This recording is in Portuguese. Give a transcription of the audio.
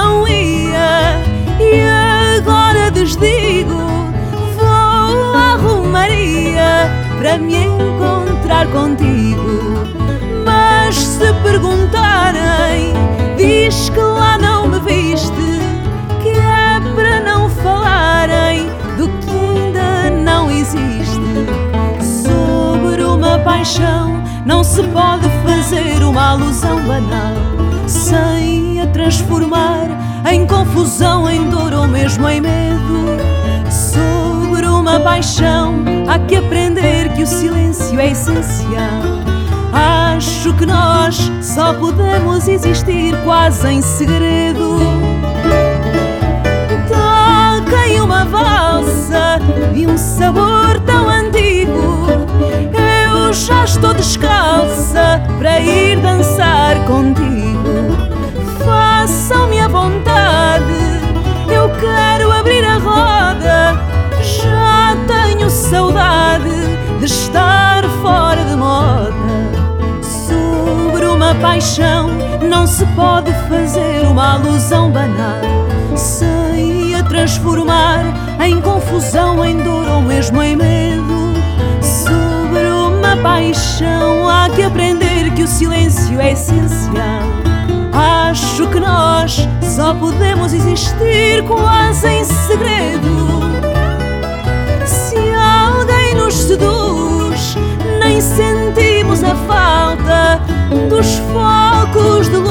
não ia. E agora desdigo vou à Romaria para me encontrar contigo. Mas se perguntarem diz que lá não me viste que é para não falarem do que ainda não existe. Sobre uma paixão não se pode fazer uma alusão banal transformar em confusão, em dor ou mesmo em medo. Sobre uma paixão há que aprender que o silêncio é essencial. Acho que nós só podemos existir quase em segredo. Toquem uma valsa e um sabor tão antigo. Eu já estou descalça paixão não se pode fazer uma alusão banal sem a transformar em confusão, em dor ou mesmo em medo. Sobre uma paixão há que aprender que o silêncio é essencial. Acho que nós só podemos existir quase em segredo. Se alguém nos seduz, nem sentimos a falta dos focos de luz